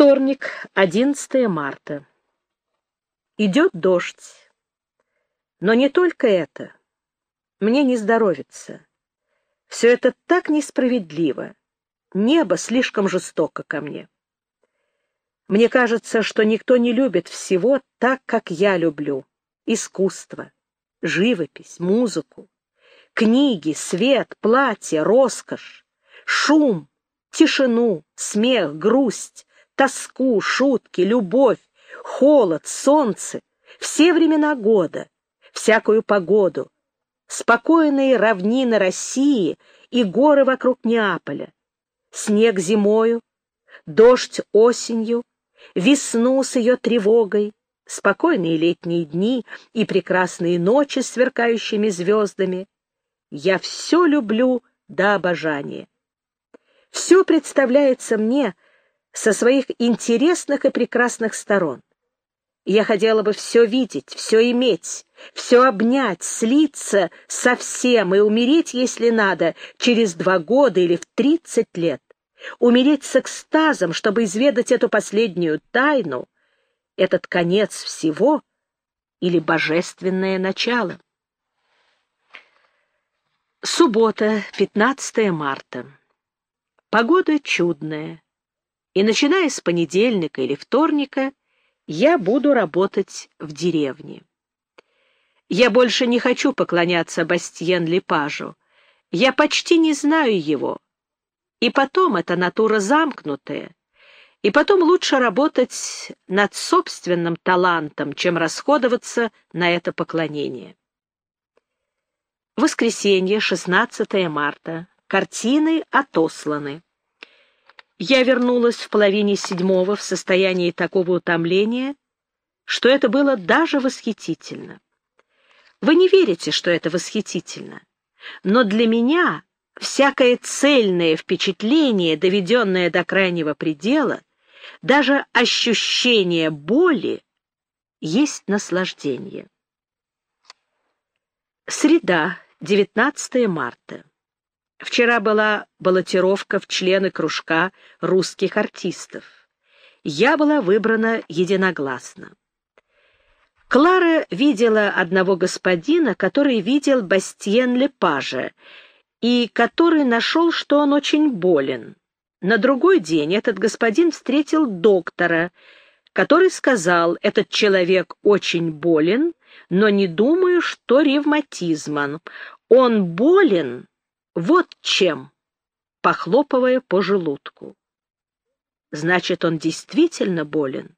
Вторник, 11 марта. Идет дождь. Но не только это. Мне не здоровится. Все это так несправедливо. Небо слишком жестоко ко мне. Мне кажется, что никто не любит всего так, как я люблю. Искусство, живопись, музыку, книги, свет, платье, роскошь, шум, тишину, смех, грусть, тоску, шутки, любовь, холод, солнце, все времена года, всякую погоду, спокойные равнины России и горы вокруг Неаполя, снег зимою, дождь осенью, весну с ее тревогой, спокойные летние дни и прекрасные ночи с сверкающими звездами. Я все люблю до обожания. Все представляется мне со своих интересных и прекрасных сторон. Я хотела бы все видеть, все иметь, все обнять, слиться со всем и умереть, если надо, через два года или в тридцать лет. Умереть с экстазом, чтобы изведать эту последнюю тайну, этот конец всего или божественное начало. Суббота, 15 марта. Погода чудная, и начиная с понедельника или вторника я буду работать в деревне. Я больше не хочу поклоняться Бастьен Лепажу. Я почти не знаю его. И потом эта натура замкнутая. И потом лучше работать над собственным талантом, чем расходоваться на это поклонение. Воскресенье, 16 марта. Картины отосланы. Я вернулась в половине седьмого в состоянии такого утомления, что это было даже восхитительно. Вы не верите, что это восхитительно, но для меня всякое цельное впечатление, доведенное до крайнего предела, даже ощущение боли, есть наслаждение. Среда, 19 марта. Вчера была баллотировка в члены кружка русских артистов. Я была выбрана единогласно. Клара видела одного господина, который видел Бастьен Лепажа, и который нашел, что он очень болен. На другой день этот господин встретил доктора, который сказал, этот человек очень болен, но не думаю, что ревматизмом. Он болен вот чем, похлопывая по желудку. Значит, он действительно болен.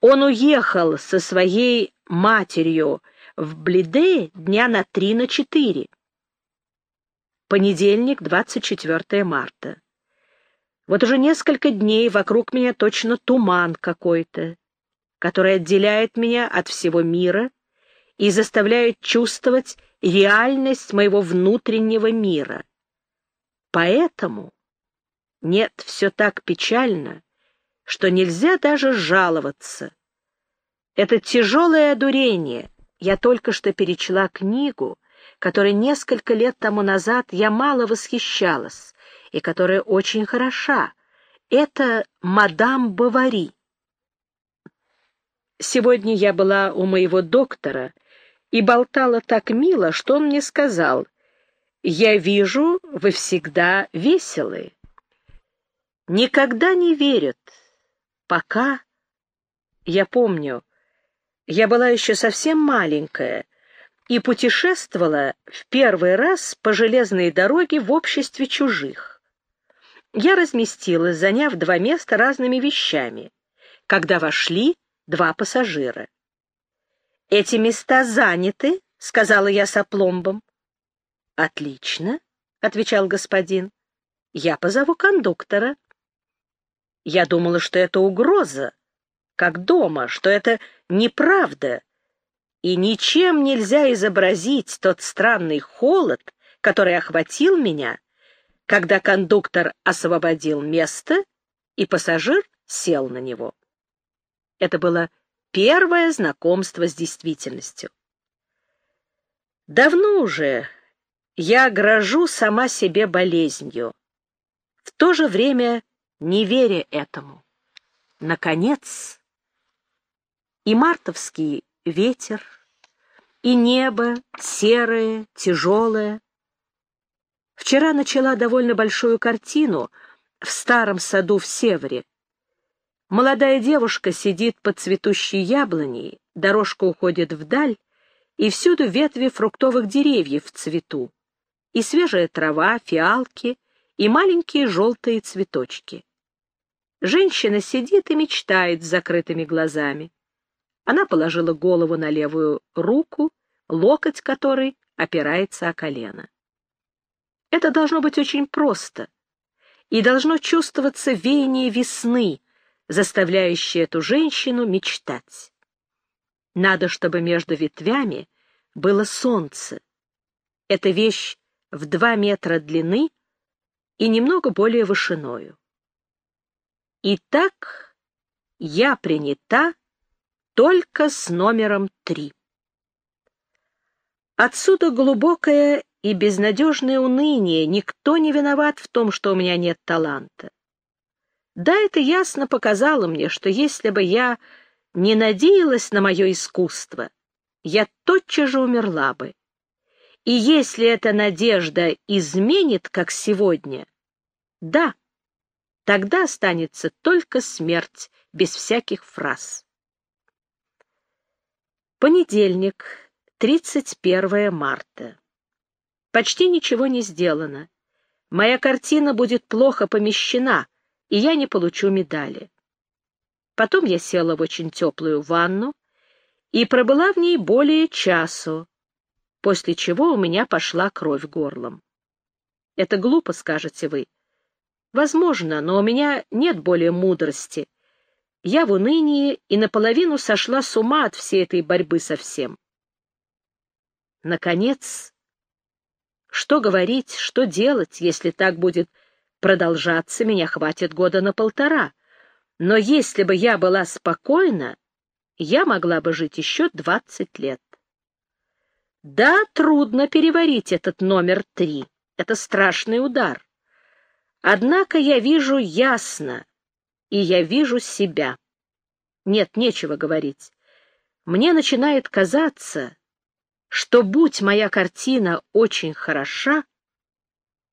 Он уехал со своей матерью в Блиде дня на три на четыре. Понедельник, 24 марта. Вот уже несколько дней вокруг меня точно туман какой-то, который отделяет меня от всего мира и заставляет чувствовать реальность моего внутреннего мира. Поэтому нет, все так печально, что нельзя даже жаловаться. Это тяжелое одурение. Я только что перечла книгу, которой несколько лет тому назад я мало восхищалась, и которая очень хороша. Это «Мадам Бавари». Сегодня я была у моего доктора — и болтала так мило, что он мне сказал, «Я вижу, вы всегда веселы». Никогда не верят, пока... Я помню, я была еще совсем маленькая и путешествовала в первый раз по железной дороге в обществе чужих. Я разместилась, заняв два места разными вещами, когда вошли два пассажира. «Эти места заняты», — сказала я с опломбом. «Отлично», — отвечал господин. «Я позову кондуктора». Я думала, что это угроза, как дома, что это неправда, и ничем нельзя изобразить тот странный холод, который охватил меня, когда кондуктор освободил место, и пассажир сел на него. Это было Первое знакомство с действительностью. Давно уже я грожу сама себе болезнью, в то же время не веря этому. наконец, и мартовский ветер, и небо серое, тяжелое. Вчера начала довольно большую картину в старом саду в Севере. Молодая девушка сидит под цветущей яблоней, дорожка уходит вдаль, и всюду ветви фруктовых деревьев в цвету, и свежая трава, фиалки, и маленькие желтые цветочки. Женщина сидит и мечтает с закрытыми глазами. Она положила голову на левую руку, локоть которой опирается о колено. Это должно быть очень просто, и должно чувствоваться веяние весны, заставляющее эту женщину мечтать. Надо, чтобы между ветвями было солнце. Эта вещь в два метра длины и немного более вышиною. Итак, я принята только с номером три. Отсюда глубокое и безнадежное уныние. Никто не виноват в том, что у меня нет таланта. Да, это ясно показало мне, что если бы я не надеялась на мое искусство, я тотчас же умерла бы. И если эта надежда изменит, как сегодня, да, Тогда останется только смерть, без всяких фраз. Понедельник, 31 марта. Почти ничего не сделано. Моя картина будет плохо помещена, и я не получу медали. Потом я села в очень теплую ванну и пробыла в ней более часу, после чего у меня пошла кровь горлом. Это глупо, скажете вы. Возможно, но у меня нет более мудрости. Я в унынии и наполовину сошла с ума от всей этой борьбы со всем. Наконец, что говорить, что делать, если так будет продолжаться, меня хватит года на полтора. Но если бы я была спокойна, я могла бы жить еще двадцать лет. Да, трудно переварить этот номер три. Это страшный удар. Однако я вижу ясно, и я вижу себя. Нет, нечего говорить. Мне начинает казаться, что, будь моя картина очень хороша,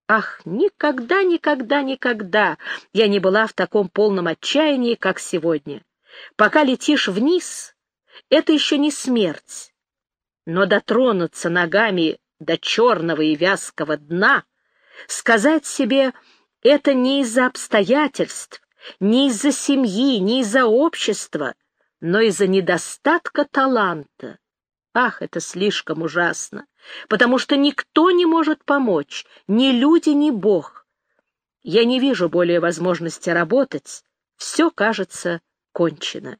ах, никогда, никогда, никогда я не была в таком полном отчаянии, как сегодня. Пока летишь вниз, это еще не смерть, но дотронуться ногами до черного и вязкого дна, сказать себе это не из-за обстоятельств, не из-за семьи, не из-за общества, но из-за недостатка таланта. Ах, это слишком ужасно, потому что никто не может помочь, ни люди, ни Бог. Я не вижу более возможности работать, все кажется кончено.